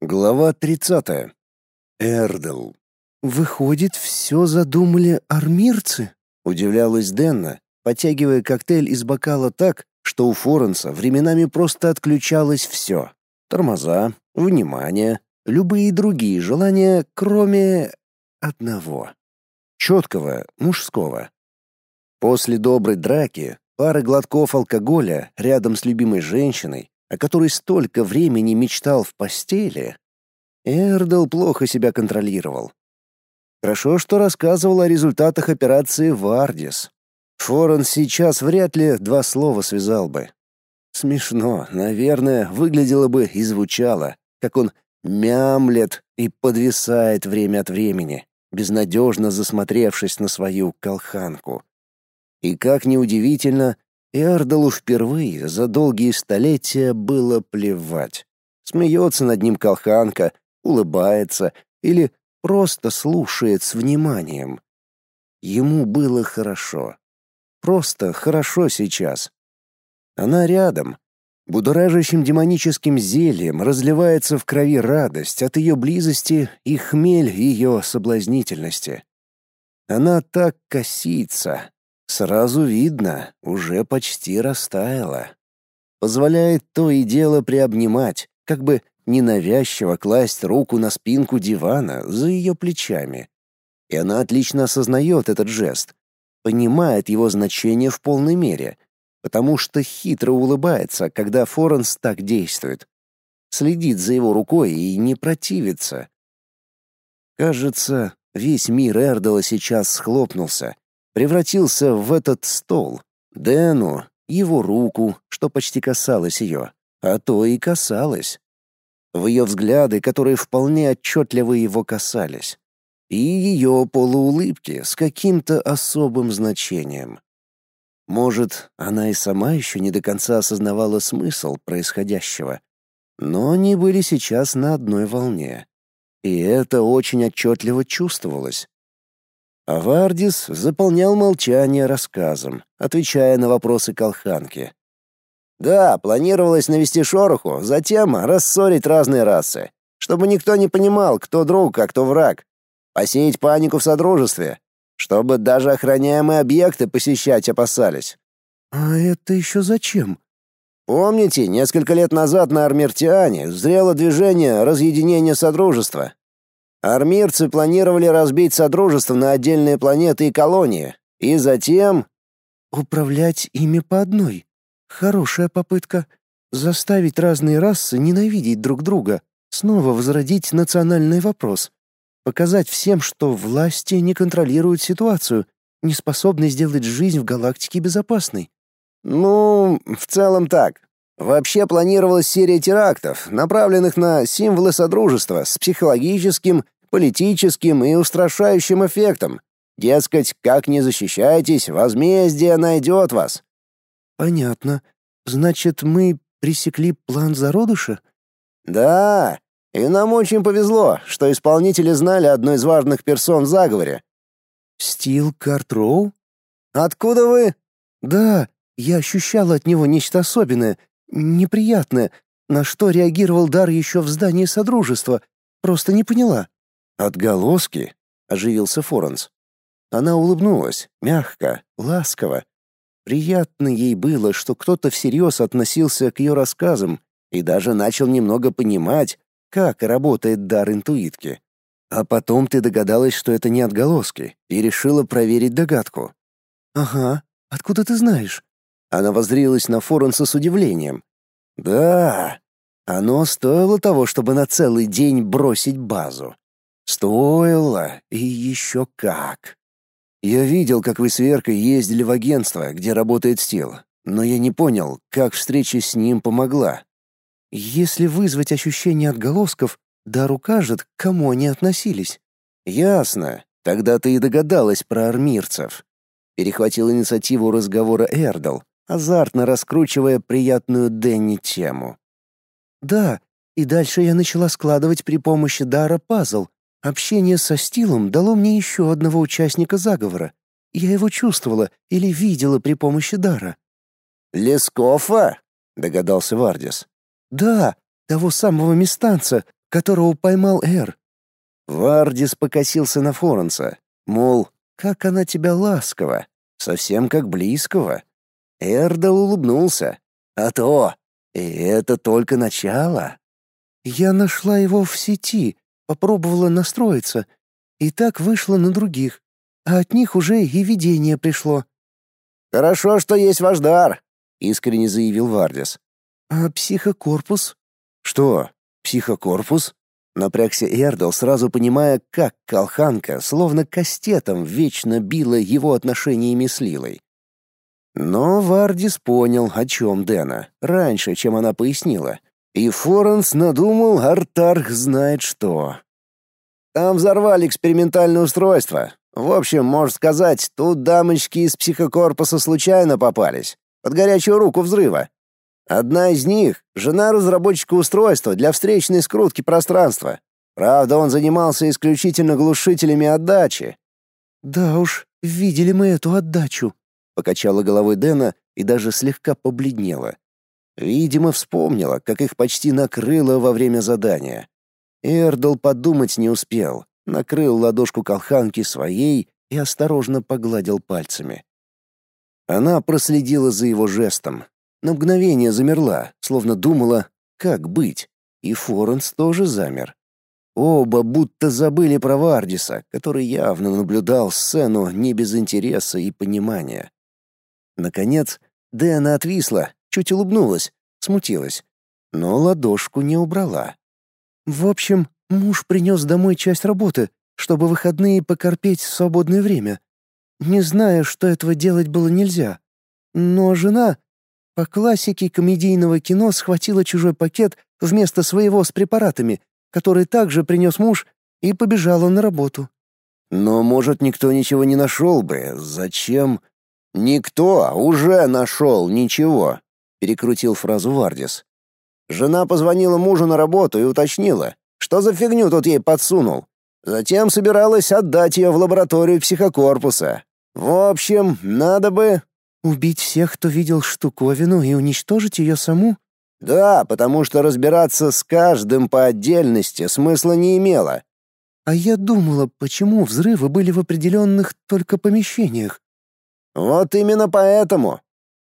Глава 30. Эрдл. Выходит, все задумали армирцы? Удивлялась Денна, потягивая коктейль из бокала так, что у Форенса временами просто отключалось все: тормоза, внимание, любые другие желания, кроме одного четкого, мужского. После доброй драки, пары глотков алкоголя рядом с любимой женщиной, о которой столько времени мечтал в постели, Эрдл плохо себя контролировал. Хорошо, что рассказывал о результатах операции Вардис. Форен сейчас вряд ли два слова связал бы. Смешно, наверное, выглядело бы и звучало, как он мямлет и подвисает время от времени, безнадежно засмотревшись на свою колханку. И как неудивительно, Эрдалу впервые за долгие столетия было плевать. Смеется над ним колханка, улыбается или просто слушает с вниманием. Ему было хорошо. Просто хорошо сейчас. Она рядом. Будоражащим демоническим зельем разливается в крови радость от ее близости и хмель ее соблазнительности. Она так косится, Сразу видно, уже почти растаяла. Позволяет то и дело приобнимать, как бы ненавязчиво класть руку на спинку дивана за ее плечами. И она отлично осознает этот жест, понимает его значение в полной мере, потому что хитро улыбается, когда Форенс так действует. Следит за его рукой и не противится. Кажется, весь мир Эрдала сейчас схлопнулся, превратился в этот стол. Дэну, его руку, что почти касалось ее, а то и касалось. В ее взгляды, которые вполне отчетливо его касались. И ее полуулыбки с каким-то особым значением. Может, она и сама еще не до конца осознавала смысл происходящего, но они были сейчас на одной волне. И это очень отчетливо чувствовалось. А Вардис заполнял молчание рассказом, отвечая на вопросы колханки. Да, планировалось навести шороху, затем рассорить разные расы, чтобы никто не понимал, кто друг, а кто враг. Посеять панику в содружестве, чтобы даже охраняемые объекты посещать опасались. А это еще зачем? Помните, несколько лет назад на Армертиане зрело движение разъединения содружества, Армирцы планировали разбить Содружество на отдельные планеты и колонии, и затем... Управлять ими по одной. Хорошая попытка. Заставить разные расы ненавидеть друг друга. Снова возродить национальный вопрос. Показать всем, что власти не контролируют ситуацию, не способны сделать жизнь в галактике безопасной. Ну, в целом так. Вообще планировалась серия терактов, направленных на символы Содружества с психологическим, политическим и устрашающим эффектом. Дескать, как не защищайтесь, возмездие найдет вас. Понятно. Значит, мы пресекли план зародыша? Да, и нам очень повезло, что исполнители знали одну из важных персон в заговоре. Стил Картроу? Откуда вы? Да, я ощущала от него нечто особенное, неприятное, на что реагировал Дар еще в здании Содружества. Просто не поняла. «Отголоски?» — оживился Форенс. Она улыбнулась, мягко, ласково. Приятно ей было, что кто-то всерьез относился к ее рассказам и даже начал немного понимать, как работает дар интуитки. А потом ты догадалась, что это не отголоски, и решила проверить догадку. «Ага, откуда ты знаешь?» Она воззрилась на Форенса с удивлением. «Да, оно стоило того, чтобы на целый день бросить базу. Стоило, и еще как. Я видел, как вы с Веркой ездили в агентство, где работает Стил, но я не понял, как встреча с ним помогла. Если вызвать ощущение отголосков, дар укажет, к кому они относились. Ясно. Тогда ты и догадалась про армирцев. Перехватил инициативу разговора Эрдл, азартно раскручивая приятную Дэнни тему. «Да, и дальше я начала складывать при помощи дара пазл. Общение со Стилом дало мне еще одного участника заговора. Я его чувствовала или видела при помощи дара». «Лескофа?» — догадался Вардис. «Да, того самого местанца, которого поймал Эр». Вардис покосился на Форенса, мол, как она тебя ласково, совсем как близкого. Эрдал улыбнулся. А то, и это только начало. Я нашла его в сети, попробовала настроиться, и так вышло на других, а от них уже и видение пришло. «Хорошо, что есть ваш дар», — искренне заявил Вардис. «А психокорпус?» «Что, психокорпус?» Напрягся Эрдл, сразу понимая, как колханка, словно кастетом, вечно била его отношениями с Лилой. Но Вардис понял, о чем Дэна, раньше, чем она пояснила. И Форенс надумал, Артарх знает что. Там взорвали экспериментальное устройство. В общем, можно сказать, тут дамочки из психокорпуса случайно попались. Под горячую руку взрыва. Одна из них — жена разработчика устройства для встречной скрутки пространства. Правда, он занимался исключительно глушителями отдачи. «Да уж, видели мы эту отдачу», — покачала головой Дэна и даже слегка побледнела. Видимо, вспомнила, как их почти накрыло во время задания. Эрдл подумать не успел, накрыл ладошку колханки своей и осторожно погладил пальцами. Она проследила за его жестом, на мгновение замерла, словно думала, как быть, и Форенс тоже замер. Оба будто забыли про Вардиса, который явно наблюдал сцену не без интереса и понимания. Наконец, Дэна отвисла, чуть улыбнулась, смутилась, но ладошку не убрала. «В общем, муж принес домой часть работы, чтобы выходные покорпеть в свободное время. Не знаю, что этого делать было нельзя. Но жена по классике комедийного кино схватила чужой пакет вместо своего с препаратами, который также принес муж, и побежала на работу. Но, может, никто ничего не нашел бы. Зачем? Никто уже нашел ничего, перекрутил фразу Вардис. Жена позвонила мужу на работу и уточнила, что за фигню тот ей подсунул. Затем собиралась отдать ее в лабораторию психокорпуса. В общем, надо бы Убить всех, кто видел штуковину, и уничтожить ее саму? Да, потому что разбираться с каждым по отдельности смысла не имело. А я думала, почему взрывы были в определенных только помещениях. Вот именно поэтому.